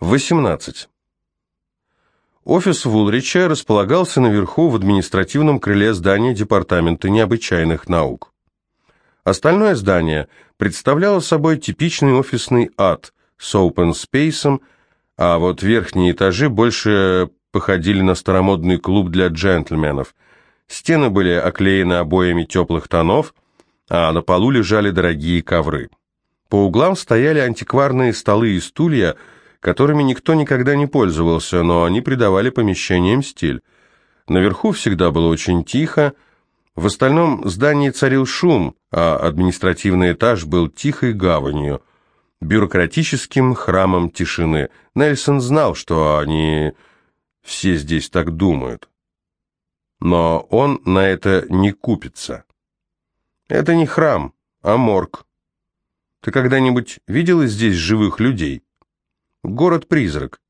18. Офис Вулрича располагался наверху в административном крыле здания Департамента необычайных наук. Остальное здание представляло собой типичный офисный ад с open space, а вот верхние этажи больше походили на старомодный клуб для джентльменов. Стены были оклеены обоями теплых тонов, а на полу лежали дорогие ковры. По углам стояли антикварные столы и стулья – которыми никто никогда не пользовался, но они придавали помещениям стиль. Наверху всегда было очень тихо, в остальном здании царил шум, а административный этаж был тихой гаванью, бюрократическим храмом тишины. Нельсон знал, что они все здесь так думают. Но он на это не купится. Это не храм, а морг. Ты когда-нибудь видела здесь живых людей? Город-призрак.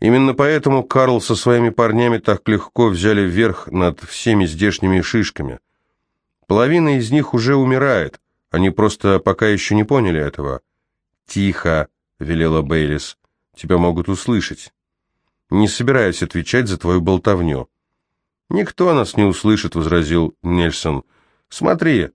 Именно поэтому Карл со своими парнями так легко взяли вверх над всеми здешними шишками. Половина из них уже умирает, они просто пока еще не поняли этого. «Тихо», — велела Бейлис, — «тебя могут услышать». «Не собираюсь отвечать за твою болтовню». «Никто нас не услышит», — возразил Нельсон. «Смотри».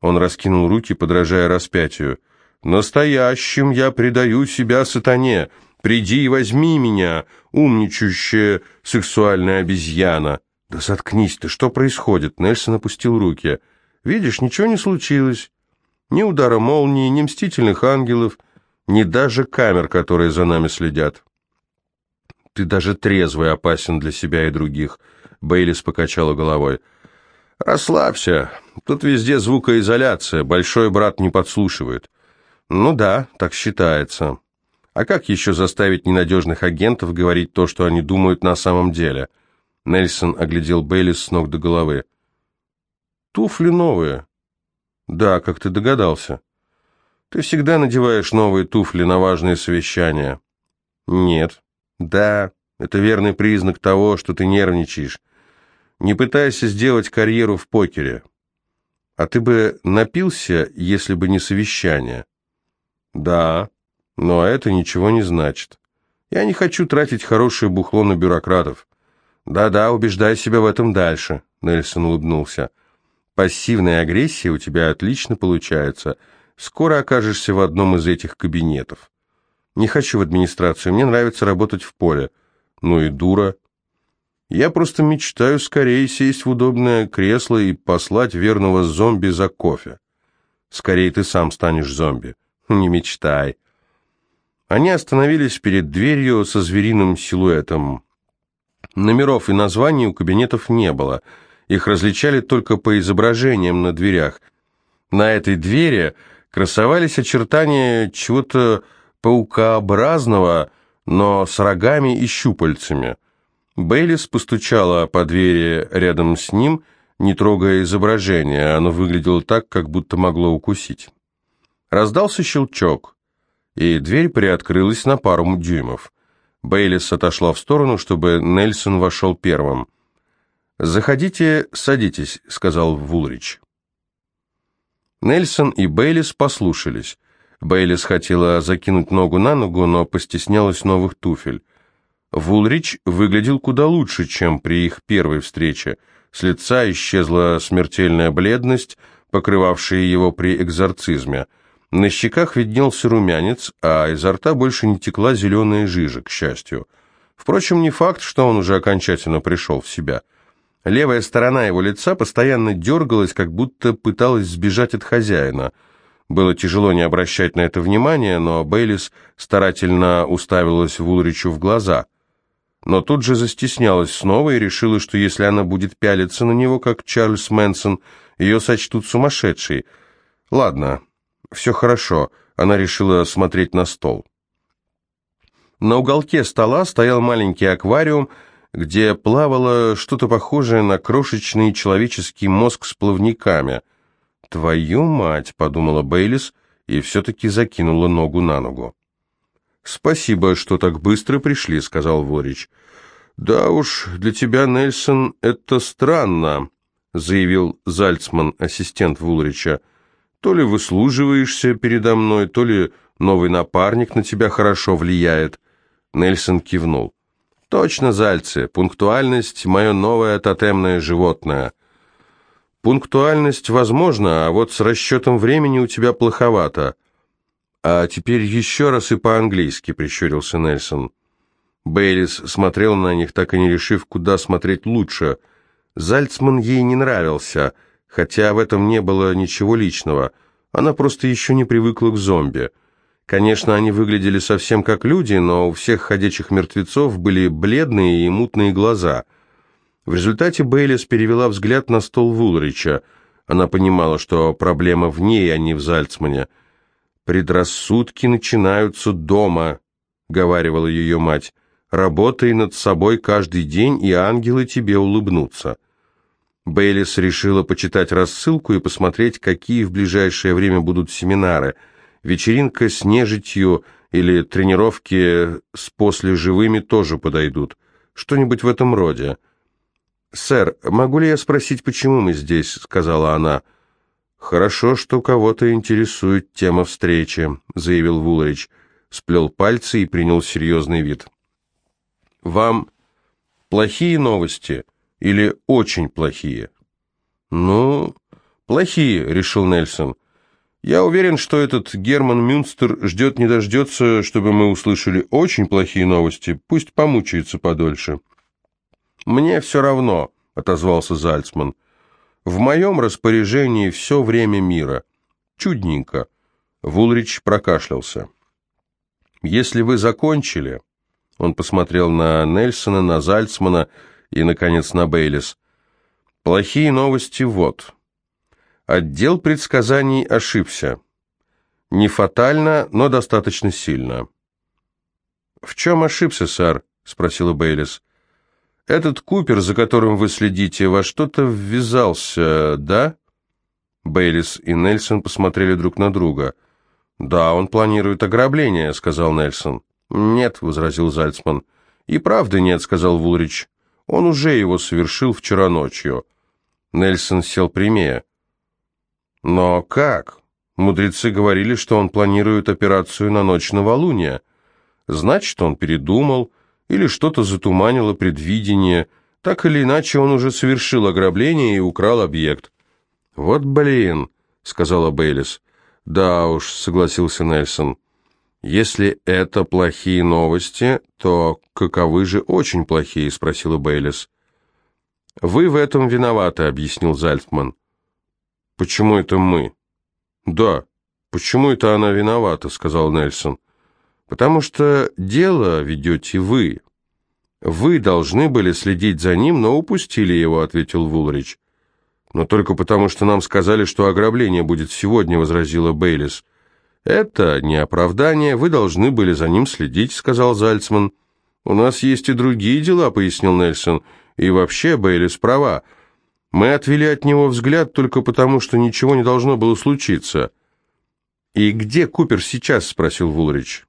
Он раскинул руки, подражая распятию. Настоящим я предаю себя сатане. Приди и возьми меня, умничающая сексуальная обезьяна. Да заткнись ты, что происходит? Нельсон опустил руки. Видишь, ничего не случилось. Ни удара молнии, ни мстительных ангелов, ни даже камер, которые за нами следят. Ты даже трезвый опасен для себя и других. Бейлис покачала головой. Расслабься. Тут везде звукоизоляция. Большой брат не подслушивает. Ну да, так считается. А как еще заставить ненадежных агентов говорить то, что они думают на самом деле? Нельсон оглядел Бейлис с ног до головы. Туфли новые. Да, как ты догадался. Ты всегда надеваешь новые туфли на важные совещания. Нет. Да, это верный признак того, что ты нервничаешь. Не пытайся сделать карьеру в покере. А ты бы напился, если бы не совещание. Да, но это ничего не значит. Я не хочу тратить хорошее бухло на бюрократов. Да-да, убеждай себя в этом дальше, Нельсон улыбнулся. Пассивная агрессия у тебя отлично получается. Скоро окажешься в одном из этих кабинетов. Не хочу в администрацию, мне нравится работать в поле. Ну и дура. Я просто мечтаю скорее сесть в удобное кресло и послать верного зомби за кофе. Скорее ты сам станешь зомби. Не мечтай. Они остановились перед дверью со звериным силуэтом. Номеров и названий у кабинетов не было. Их различали только по изображениям на дверях. На этой двери красовались очертания чего-то паукообразного, но с рогами и щупальцами. Бейлис постучала по двери рядом с ним, не трогая изображение. Оно выглядело так, как будто могло укусить. Раздался щелчок, и дверь приоткрылась на пару дюймов. Бейлис отошла в сторону, чтобы Нельсон вошел первым. «Заходите, садитесь», — сказал Вулрич. Нельсон и Бейлис послушались. Бейлис хотела закинуть ногу на ногу, но постеснялась новых туфель. Вулрич выглядел куда лучше, чем при их первой встрече. С лица исчезла смертельная бледность, покрывавшая его при экзорцизме — на щеках виднелся румянец, а изо рта больше не текла зеленая жижа, к счастью. Впрочем, не факт, что он уже окончательно пришел в себя. Левая сторона его лица постоянно дергалась, как будто пыталась сбежать от хозяина. Было тяжело не обращать на это внимания, но Бейлис старательно уставилась в Улричу в глаза. Но тут же застеснялась снова и решила, что если она будет пялиться на него, как Чарльз Мэнсон, ее сочтут сумасшедшей. Ладно, все хорошо, она решила смотреть на стол. На уголке стола стоял маленький аквариум, где плавало что-то похожее на крошечный человеческий мозг с плавниками. «Твою мать!» — подумала Бейлис и все-таки закинула ногу на ногу. «Спасибо, что так быстро пришли», — сказал Ворич. «Да уж, для тебя, Нельсон, это странно», — заявил Зальцман, ассистент Вулрича. То ли выслуживаешься передо мной, то ли новый напарник на тебя хорошо влияет. Нельсон кивнул. «Точно, Зальцы, пунктуальность – мое новое тотемное животное». «Пунктуальность возможно, а вот с расчетом времени у тебя плоховато». «А теперь еще раз и по-английски», – прищурился Нельсон. Бейлис смотрел на них, так и не решив, куда смотреть лучше. Зальцман ей не нравился, хотя в этом не было ничего личного. Она просто еще не привыкла к зомби. Конечно, они выглядели совсем как люди, но у всех ходячих мертвецов были бледные и мутные глаза. В результате Бейлис перевела взгляд на стол Вулрича. Она понимала, что проблема в ней, а не в Зальцмане. «Предрассудки начинаются дома», — говаривала ее мать. «Работай над собой каждый день, и ангелы тебе улыбнутся». Бейлис решила почитать рассылку и посмотреть, какие в ближайшее время будут семинары — Вечеринка с нежитью или тренировки с послеживыми тоже подойдут. Что-нибудь в этом роде. «Сэр, могу ли я спросить, почему мы здесь?» — сказала она. «Хорошо, что кого-то интересует тема встречи», — заявил Вулрич. Сплел пальцы и принял серьезный вид. «Вам плохие новости или очень плохие?» «Ну, плохие», — решил Нельсон. Я уверен, что этот Герман Мюнстер ждет не дождется, чтобы мы услышали очень плохие новости. Пусть помучается подольше. «Мне все равно», — отозвался Зальцман. «В моем распоряжении все время мира. Чудненько». Вулрич прокашлялся. «Если вы закончили...» Он посмотрел на Нельсона, на Зальцмана и, наконец, на Бейлис. «Плохие новости вот. Отдел предсказаний ошибся. Не фатально, но достаточно сильно. «В чем ошибся, сэр?» — спросила Бейлис. «Этот Купер, за которым вы следите, во что-то ввязался, да?» Бейлис и Нельсон посмотрели друг на друга. «Да, он планирует ограбление», — сказал Нельсон. «Нет», — возразил Зальцман. «И правда нет», — сказал Вулрич. «Он уже его совершил вчера ночью». Нельсон сел прямее. Но как? Мудрецы говорили, что он планирует операцию на ночь новолуния. Значит, он передумал, или что-то затуманило предвидение. Так или иначе, он уже совершил ограбление и украл объект. «Вот блин», — сказала Бейлис. «Да уж», — согласился Нельсон. «Если это плохие новости, то каковы же очень плохие?» — спросила Бейлис. «Вы в этом виноваты», — объяснил Зальтман. «Почему это мы?» «Да, почему это она виновата?» — сказал Нельсон. «Потому что дело ведете вы. Вы должны были следить за ним, но упустили его», — ответил Вулрич. «Но только потому, что нам сказали, что ограбление будет сегодня», — возразила Бейлис. «Это не оправдание, вы должны были за ним следить», — сказал Зальцман. «У нас есть и другие дела», — пояснил Нельсон. «И вообще, Бейлис права. Мы отвели от него взгляд только потому, что ничего не должно было случиться. «И где Купер сейчас?» — спросил Вулрич.